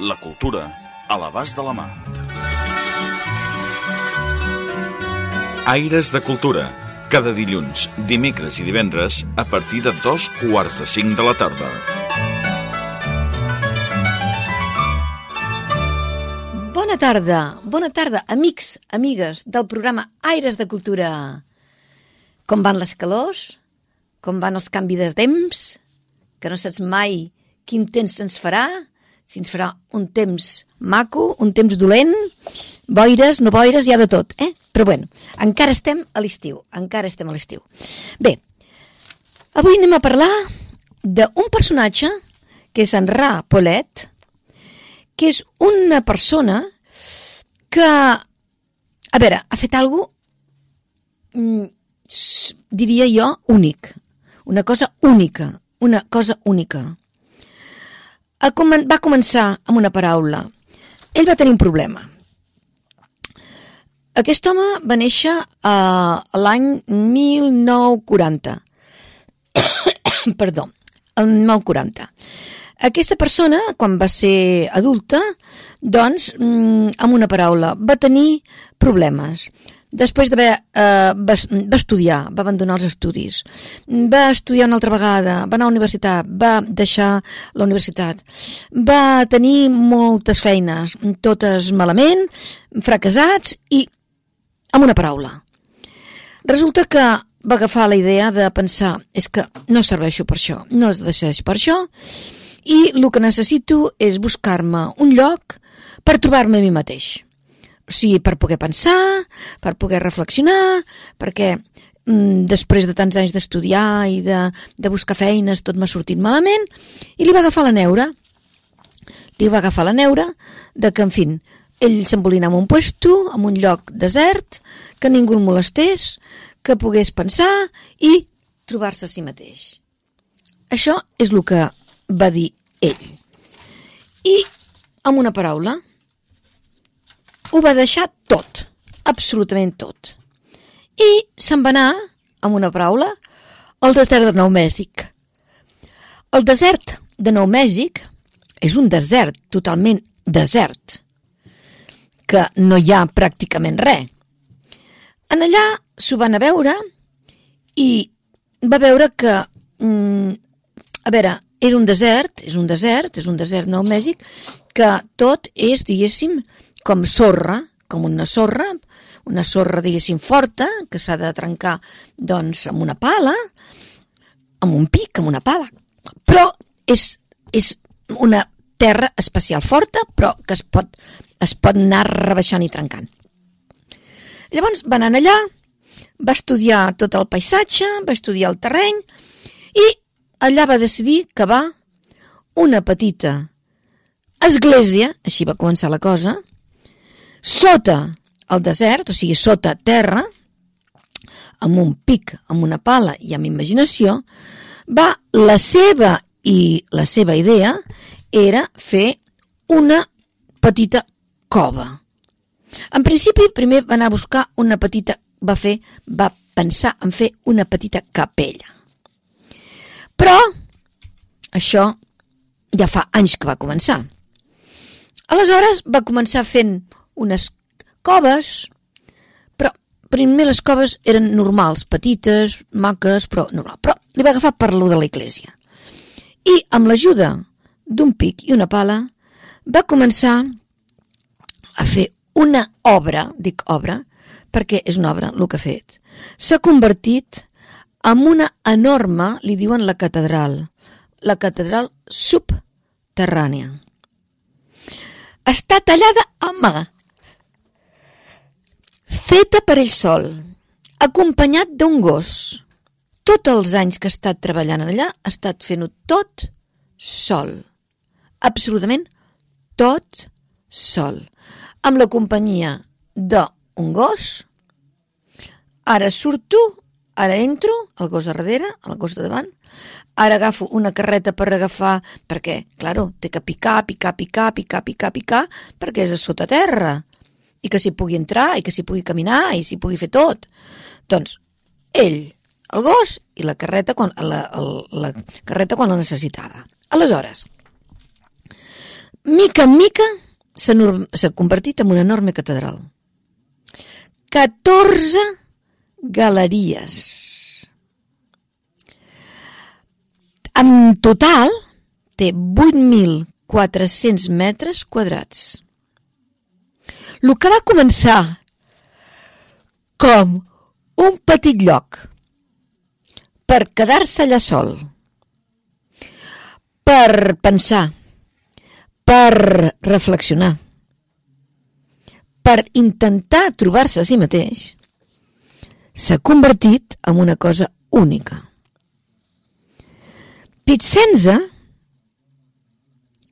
La cultura a l'abast de la mà. Aires de Cultura. Cada dilluns, dimecres i divendres a partir de dos quarts de cinc de la tarda. Bona tarda, bona tarda, amics, amigues del programa Aires de Cultura. Com van les calors? Com van els canvis de temps? Que no saps mai quin temps ens farà? Si ens farà un temps maco, un temps dolent, boires, no boires, hi ha de tot, eh? Però bueno, encara estem a l'estiu, encara estem a l'estiu. Bé, avui anem a parlar d'un personatge que és en Ra Polet, que és una persona que, a veure, ha fet alguna cosa, diria jo, únic. Una cosa única, una cosa única. Va començar amb una paraula. Ell va tenir un problema. Aquest home va néixer a l'any 1940. Perdó, el 1940. Aquesta persona, quan va ser adulta, doncs, amb una paraula, va tenir problemes. Després d'haver... Eh, va, va estudiar, va abandonar els estudis, va estudiar una altra vegada, va anar a la universitat, va deixar la universitat, va tenir moltes feines, totes malament, fracassats i amb una paraula. Resulta que va agafar la idea de pensar és que no serveixo per això, no es decideix per això i el que necessito és buscar-me un lloc per trobar-me a mi mateix. O sigui, per poder pensar, per poder reflexionar, perquè mm, després de tants anys d'estudiar i de, de buscar feines tot m'ha sortit malament i li va agafar la neura. Li va agafar la neura de que, en fi, ell s'embolina en un puesto, en un lloc desert, que ningú el molestés, que pogués pensar i trobar-se a si mateix. Això és el que va dir ell. I, amb una paraula, ho va deixar tot, absolutament tot. I se'n va anar, amb una paraula, al desert de Nou Mèxic. El desert de Nou Mèxic és un desert totalment desert, que no hi ha pràcticament res. En allà s'ho van a veure i va veure que, mm, a veure, era un desert, és un desert, és un desert Nou Mèxic, que tot és, diguéssim, com sorra, com una sorra, una sorra, diguéssim, forta, que s'ha de trencar, doncs, amb una pala, amb un pic, amb una pala. Però és, és una terra especial forta, però que es pot, es pot anar rebaixant i trencant. Llavors va anar allà, va estudiar tot el paisatge, va estudiar el terreny i allà va decidir que va una petita església, així va començar la cosa, sota el desert, o sigui, sota terra, amb un pic, amb una pala i amb imaginació, va la seva i la seva idea era fer una petita cova. En principi, primer va anar a buscar una petita, va fer, va pensar en fer una petita capella. Però això ja fa anys que va començar. Aleshores va començar fent unes coves, però primer les coves eren normals, petites, maques, però normal. Però li va agafar per lo de l'església. I amb l'ajuda d'un pic i una pala va començar a fer una obra, dic obra, perquè és una obra el que ha fet. S'ha convertit en una enorme, li diuen la catedral, la catedral subterrània. Està tallada a mà, feta per ell sol, acompanyat d'un gos. Tots els anys que ha estat treballant allà ha estat fent-ho tot sol. Absolutament tot sol, amb la companyia d'un gos. Ara surto, ara entro, el gos a darrere, el gos de davant, ara agafo una carreta per agafar, perquè, claro, té que picar, picar, picar, picar, picar, picar, perquè és a sota terra, i que s'hi pugui entrar, i que s'hi pugui caminar, i s'hi pugui fer tot. Doncs, ell, el gos i la carreta quan la, la, la carreta quan la necessitava. Aleshores, mica en mica s'ha convertit en una enorme catedral. 14 galeries. En total té 8.400 metres quadrats. El que va començar com un petit lloc per quedar-se allà sol, per pensar, per reflexionar, per intentar trobar-se a si mateix, s'ha convertit en una cosa única. Pitsenza,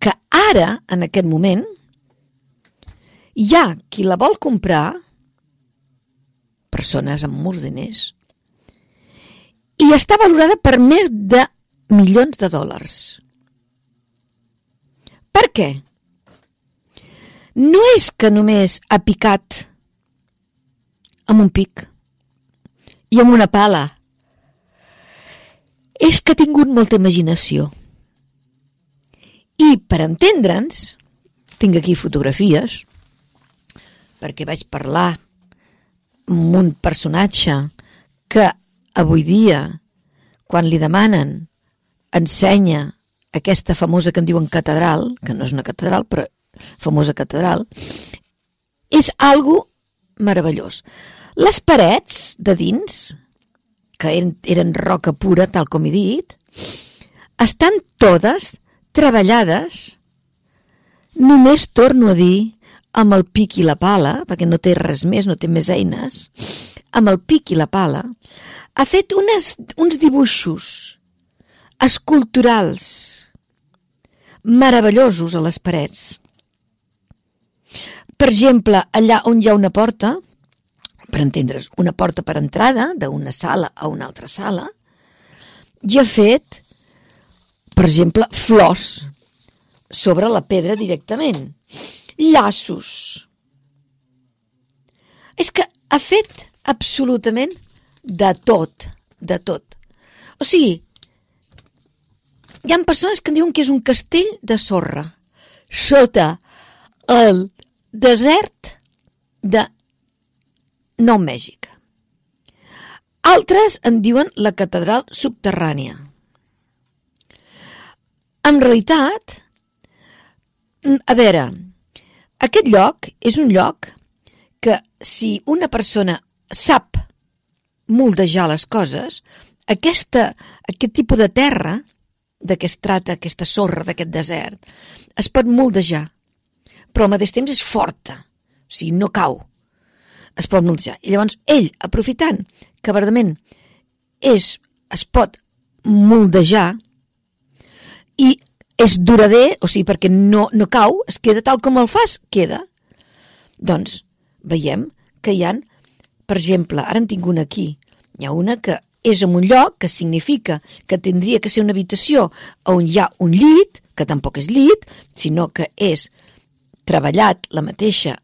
que ara, en aquest moment, hi ha qui la vol comprar, persones amb molts diners, i està valorada per més de milions de dòlars. Per què? No és que només ha picat amb un pic i amb una pala. És que ha tingut molta imaginació. I, per entendre'ns, tinc aquí fotografies, perquè vaig parlar amb un personatge que avui dia, quan li demanen, ensenya aquesta famosa que en diuen catedral, que no és una catedral, però famosa catedral, és algo meravellós. Les parets de dins, que eren, roca pura, tal com he dit, estan totes treballades, només torno a dir, amb el pic i la pala, perquè no té res més, no té més eines, amb el pic i la pala, ha fet unes, uns dibuixos esculturals meravellosos a les parets. Per exemple, allà on hi ha una porta, per entendre's, una porta per entrada d'una sala a una altra sala, hi ha fet, per exemple, flors sobre la pedra directament, llaços. És que ha fet absolutament de tot, de tot. O sigui, hi ha persones que diuen que és un castell de sorra sota el desert de Nou Mèxic. Altres en diuen la catedral subterrània. En realitat, a veure, aquest lloc és un lloc que si una persona sap moldejar les coses, aquesta, aquest tipus de terra de què es trata aquesta sorra d'aquest desert, es pot moldejar, però al mateix temps és forta, o sigui, no cau, es pot moldejar. I llavors ell, aprofitant que verdament és, es pot moldejar i és durader, o sigui, perquè no, no cau, es queda tal com el fas, queda. Doncs veiem que hi han, per exemple, ara en tinc una aquí, hi ha una que és en un lloc que significa que tindria que ser una habitació on hi ha un llit, que tampoc és llit, sinó que és treballat la mateixa,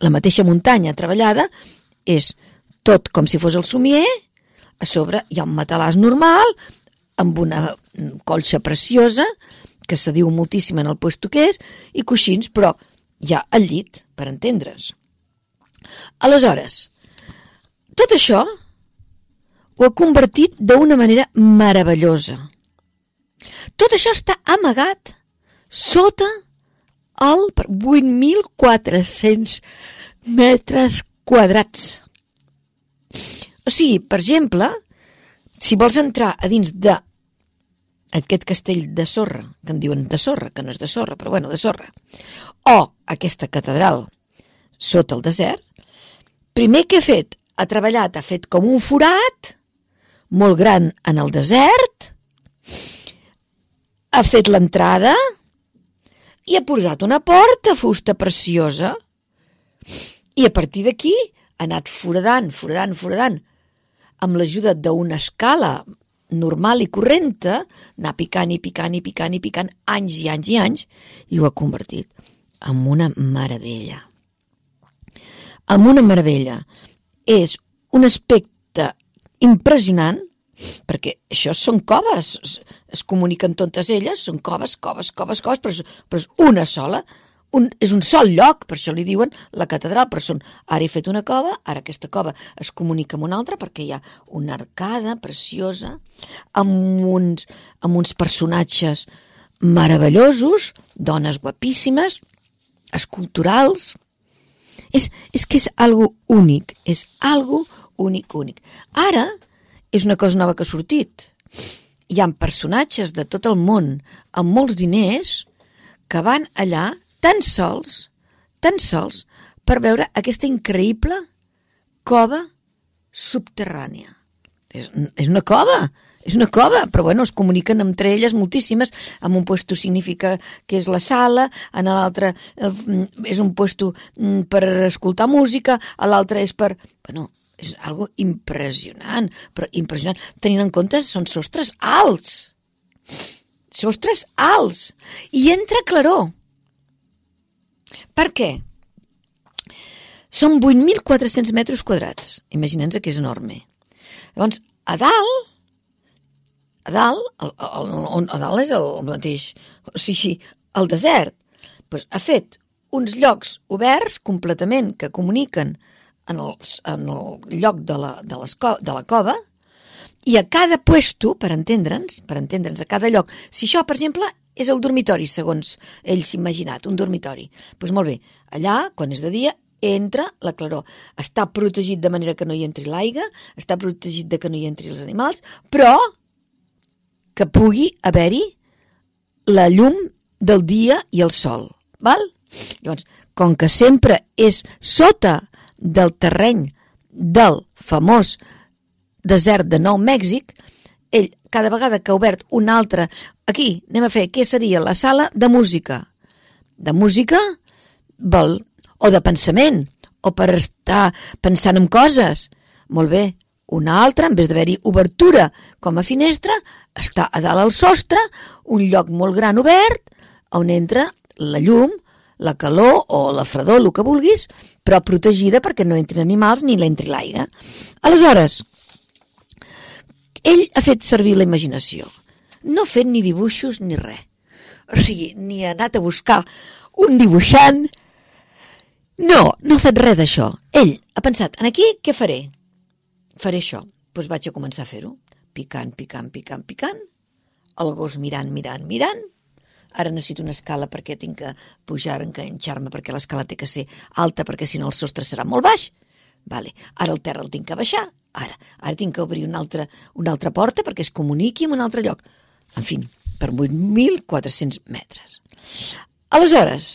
la mateixa muntanya treballada, és tot com si fos el somier, a sobre hi ha un matalàs normal, amb una colxa preciosa, que se diu moltíssim en el puesto que és, i coixins, però ha el llit, per entendre's. Aleshores, tot això ho ha convertit d'una manera meravellosa. Tot això està amagat sota el 8.400 metres quadrats. O sigui, per exemple, si vols entrar a dins de aquest castell de sorra, que en diuen de sorra, que no és de sorra, però bueno, de sorra, o aquesta catedral sota el desert, primer que ha fet, ha treballat, ha fet com un forat, molt gran en el desert, ha fet l'entrada, i ha posat una porta fusta preciosa. I a partir d'aquí ha anat foradant, foradant, foradant amb l'ajuda d'una escala normal i correnta, anar picant i picant i picant i picant anys i anys i anys, i ho ha convertit en una meravella. En una meravella. És un aspecte impressionant, perquè això són coves, es, comuniquen totes elles, són coves, coves, coves, coves, però és, però és una sola, un, és un sol lloc, per això li diuen la catedral, però són, ara he fet una cova, ara aquesta cova es comunica amb una altra perquè hi ha una arcada preciosa amb uns, amb uns personatges meravellosos, dones guapíssimes, esculturals. És, és que és algo únic, és algo únic, únic. Ara és una cosa nova que ha sortit. Hi ha personatges de tot el món amb molts diners que van allà tan sols, tan sols, per veure aquesta increïble cova subterrània. És, és una cova, és una cova, però bueno, es comuniquen entre elles moltíssimes. En un puesto significa que és la sala, en l'altre és un puesto mm, per escoltar música, a l'altre és per... Bueno, és algo impressionant, però impressionant. Tenint en compte, són sostres alts. Sostres alts. I entra claror. Per què? Són 8.400 metres quadrats. Imaginem que és enorme. Llavors, a dalt, a dalt, el, el, el, a dalt és el mateix, o sigui, el desert, doncs ha fet uns llocs oberts completament que comuniquen en, els, en el lloc de la, de, de la cova i a cada puesto, per entendre'ns, per entendre'ns a cada lloc, si això, per exemple, és el dormitori, segons ell s'ha imaginat, un dormitori. Doncs pues molt bé, allà, quan és de dia, entra la claror. Està protegit de manera que no hi entri l'aigua, està protegit de que no hi entri els animals, però que pugui haver-hi la llum del dia i el sol. Val? Llavors, com que sempre és sota del terreny del famós desert de Nou Mèxic, ell, cada vegada que ha obert una altra... Aquí, anem a fer, què seria? La sala de música. De música vol, o de pensament, o per estar pensant en coses. Molt bé, una altra, en vez d'haver-hi obertura com a finestra, està a dalt al sostre, un lloc molt gran obert, on entra la llum, la calor o la fredor, el que vulguis, però protegida perquè no entrin animals ni l'entri l'aigua. Aleshores, ell ha fet servir la imaginació. No ha fet ni dibuixos ni res. O sigui, ni ha anat a buscar un dibuixant. No, no ha fet res d'això. Ell ha pensat, en aquí què faré? Faré això. Doncs pues vaig a començar a fer-ho. Picant, picant, picant, picant. El gos mirant, mirant, mirant. Ara necessito una escala perquè tinc que pujar, enganxar-me, perquè l'escala té que ser alta, perquè si no el sostre serà molt baix. Vale. Ara el terra el tinc que baixar, Ara, ara tinc que obrir una altra, una altra porta perquè es comuniqui amb un altre lloc. En fi, per 8.400 metres. Aleshores,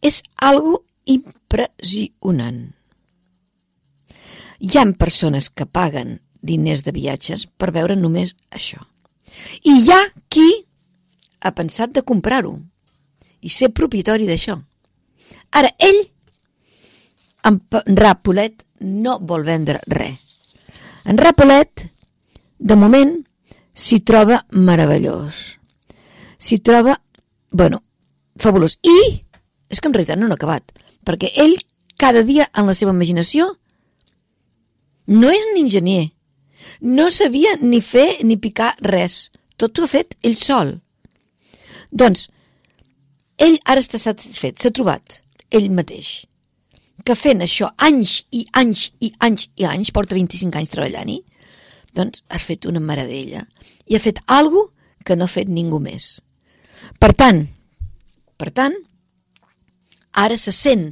és algo impressionant. Hi ha persones que paguen diners de viatges per veure només això. I hi ha qui ha pensat de comprar-ho i ser propietari d'això. Ara, ell, en Rapolet, no vol vendre res. En Rapolet, de moment, s'hi troba meravellós. S'hi troba, bueno, fabulós. I és que en realitat no n'ha acabat, perquè ell cada dia en la seva imaginació no és un enginyer, no sabia ni fer ni picar res, tot ho ha fet ell sol. Doncs, ell ara està satisfet, s'ha trobat ell mateix que fent això anys i anys i anys i anys, porta 25 anys treballant-hi, doncs has fet una meravella. I ha fet algo que no ha fet ningú més. Per tant, per tant, ara se sent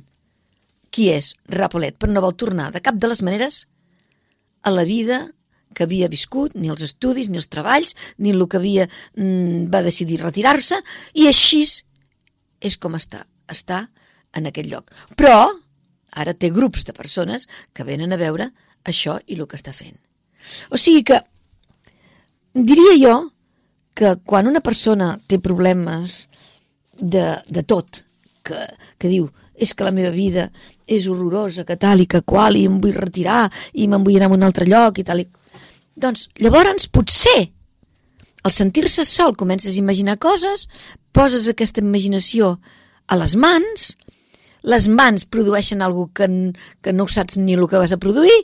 qui és Rapolet, però no vol tornar de cap de les maneres a la vida que havia viscut, ni els estudis, ni els treballs, ni el que havia, mm, va decidir retirar-se, i així és com està, està en aquest lloc. Però Ara té grups de persones que venen a veure això i el que està fent. O sigui que diria jo que quan una persona té problemes de, de tot, que, que diu és que la meva vida és horrorosa, que tal i que qual, i em vull retirar, i me'n vull anar a un altre lloc, i tal i... Doncs llavors potser al sentir-se sol comences a imaginar coses, poses aquesta imaginació a les mans, les mans produeixen algo que, que no saps ni el que vas a produir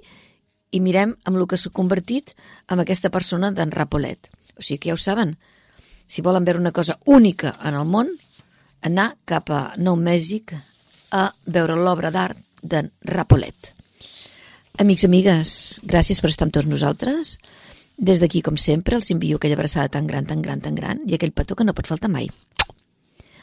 i mirem amb el que s'ha convertit amb aquesta persona d'en Rapolet. O sigui que ja ho saben, si volen veure una cosa única en el món, anar cap a Nou Mèxic a veure l'obra d'art d'en Rapolet. Amics, amigues, gràcies per estar amb tots nosaltres. Des d'aquí, com sempre, els envio aquella abraçada tan gran, tan gran, tan gran i aquell petó que no pot faltar mai.